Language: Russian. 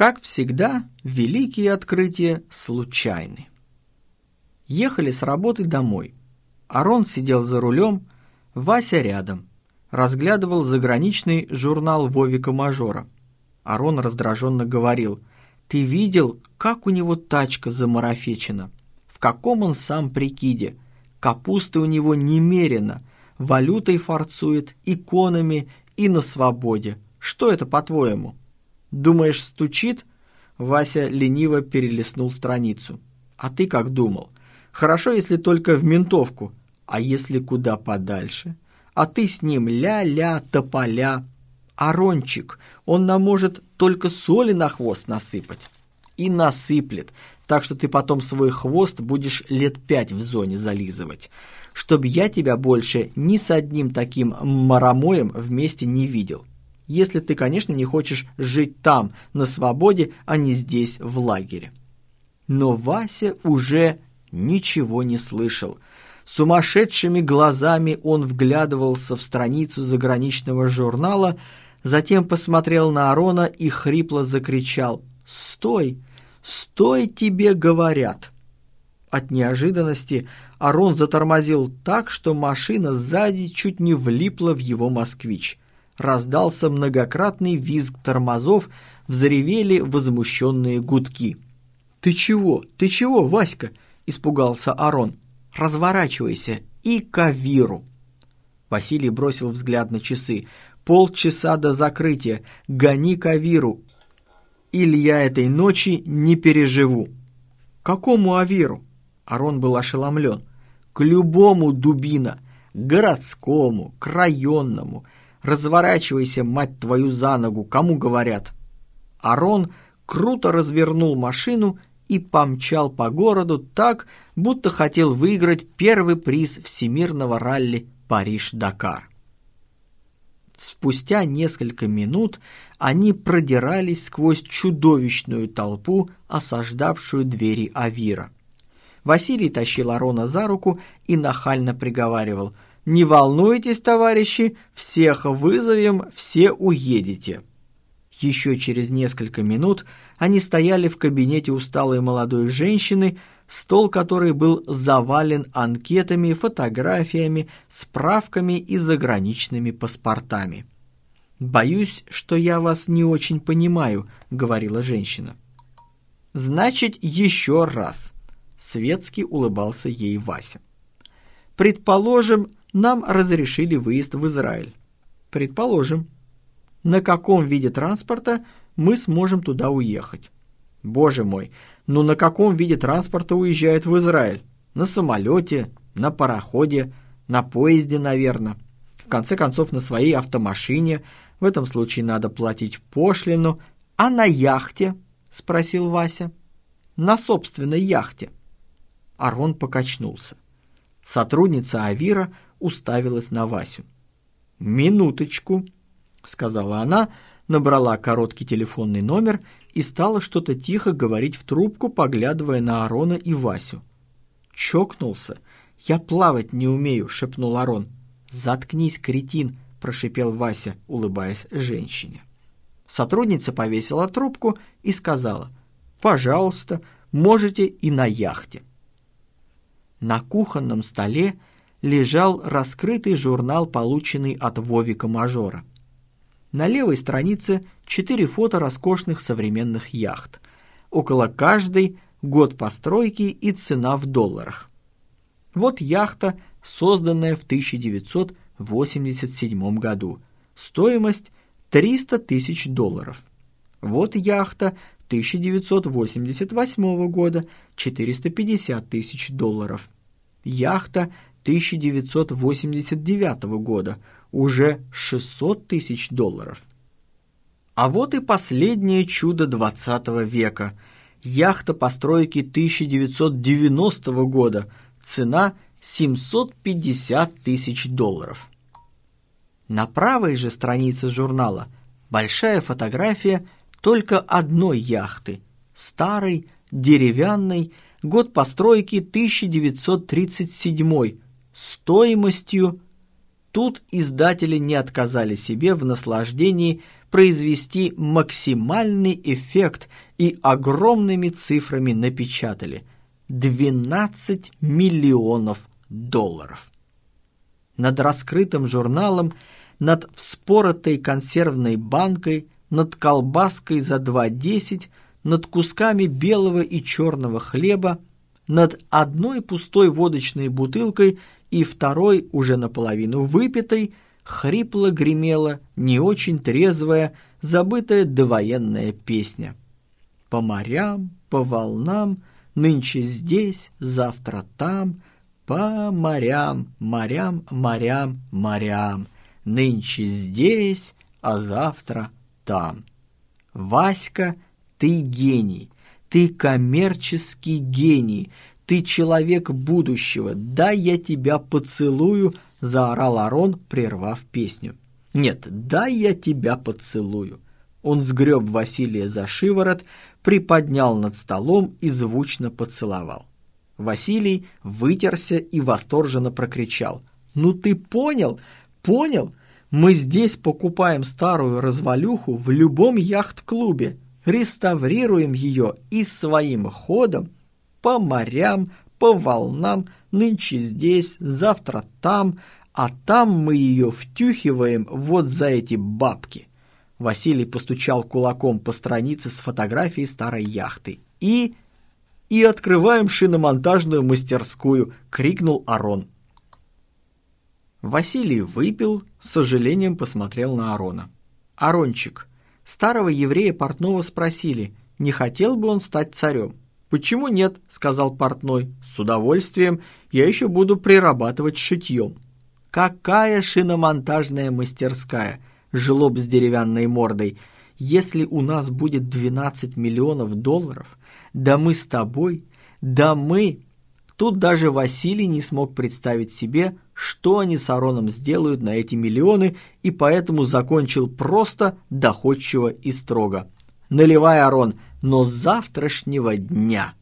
Как всегда, великие открытия случайны. Ехали с работы домой. Арон сидел за рулем, Вася рядом. Разглядывал заграничный журнал Вовика Мажора. Арон раздраженно говорил, «Ты видел, как у него тачка замарафечена? В каком он сам прикиде? Капусты у него немерено, валютой форцует, иконами и на свободе. Что это, по-твоему?» «Думаешь, стучит?» Вася лениво перелистнул страницу. «А ты как думал? Хорошо, если только в ментовку. А если куда подальше? А ты с ним ля-ля, тополя. Арончик, он нам может только соли на хвост насыпать. И насыплет, так что ты потом свой хвост будешь лет пять в зоне зализывать. Чтоб я тебя больше ни с одним таким маромоем вместе не видел если ты, конечно, не хочешь жить там, на свободе, а не здесь, в лагере. Но Вася уже ничего не слышал. Сумасшедшими глазами он вглядывался в страницу заграничного журнала, затем посмотрел на Арона и хрипло закричал «Стой! Стой, тебе говорят!» От неожиданности Арон затормозил так, что машина сзади чуть не влипла в его москвич раздался многократный визг тормозов, взревели возмущенные гудки. «Ты чего? Ты чего, Васька?» – испугался Арон. «Разворачивайся и к Авиру!» Василий бросил взгляд на часы. «Полчаса до закрытия. Гони к Авиру, или я этой ночи не переживу». «Какому Авиру?» Арон был ошеломлен. «К любому дубина. Городскому, к районному. Разворачивайся, мать твою, за ногу, кому говорят. Арон круто развернул машину и помчал по городу так, будто хотел выиграть первый приз всемирного ралли Париж-Дакар. Спустя несколько минут они продирались сквозь чудовищную толпу, осаждавшую двери Авира. Василий тащил Арона за руку и нахально приговаривал – «Не волнуйтесь, товарищи, всех вызовем, все уедете». Еще через несколько минут они стояли в кабинете усталой молодой женщины, стол которой был завален анкетами, фотографиями, справками и заграничными паспортами. «Боюсь, что я вас не очень понимаю», — говорила женщина. «Значит, еще раз», — светски улыбался ей Вася. «Предположим, нам разрешили выезд в Израиль. Предположим, на каком виде транспорта мы сможем туда уехать. Боже мой, ну на каком виде транспорта уезжают в Израиль? На самолете, на пароходе, на поезде, наверное. В конце концов, на своей автомашине. В этом случае надо платить пошлину. А на яхте? Спросил Вася. На собственной яхте. Арон покачнулся. Сотрудница Авира уставилась на Васю. «Минуточку», — сказала она, набрала короткий телефонный номер и стала что-то тихо говорить в трубку, поглядывая на Арона и Васю. «Чокнулся. Я плавать не умею», — шепнул Арон. «Заткнись, кретин», — прошипел Вася, улыбаясь женщине. Сотрудница повесила трубку и сказала, «Пожалуйста, можете и на яхте». На кухонном столе лежал раскрытый журнал, полученный от Вовика Мажора. На левой странице четыре фото роскошных современных яхт. Около каждой год постройки и цена в долларах. Вот яхта, созданная в 1987 году. Стоимость 300 тысяч долларов. Вот яхта 1988 года, 450 тысяч долларов. Яхта 1989 года, уже 600 тысяч долларов. А вот и последнее чудо 20 века. Яхта постройки 1990 года, цена 750 тысяч долларов. На правой же странице журнала большая фотография только одной яхты, старой, деревянной, год постройки 1937 стоимостью, тут издатели не отказали себе в наслаждении произвести максимальный эффект и огромными цифрами напечатали – 12 миллионов долларов. Над раскрытым журналом, над вспоротой консервной банкой, над колбаской за 2,10, над кусками белого и черного хлеба, над одной пустой водочной бутылкой и второй, уже наполовину выпитой, хрипло гремела не очень трезвая, забытая довоенная песня. По морям, по волнам, нынче здесь, завтра там, по морям, морям, морям, морям, нынче здесь, а завтра там. Васька, ты гений, ты коммерческий гений, ты человек будущего, дай я тебя поцелую, заорал Арон, прервав песню. Нет, дай я тебя поцелую. Он сгреб Василия за шиворот, приподнял над столом и звучно поцеловал. Василий вытерся и восторженно прокричал. «Ну ты понял? Понял? Мы здесь покупаем старую развалюху в любом яхт-клубе, реставрируем ее и своим ходом по морям, по волнам, нынче здесь, завтра там, а там мы ее втюхиваем вот за эти бабки». Василий постучал кулаком по странице с фотографией старой яхты. «И...» «И открываем шиномонтажную мастерскую!» — крикнул Арон. Василий выпил, с сожалением посмотрел на Арона. «Арончик, старого еврея портного спросили, не хотел бы он стать царем?» «Почему нет?» — сказал портной. «С удовольствием. Я еще буду прирабатывать шитьем». «Какая шиномонтажная мастерская!» — жлоб с деревянной мордой. «Если у нас будет 12 миллионов долларов, да мы с тобой, да мы...» Тут даже Василий не смог представить себе, что они с Ароном сделают на эти миллионы, и поэтому закончил просто, доходчиво и строго. «Наливай, Арон, но с завтрашнего дня».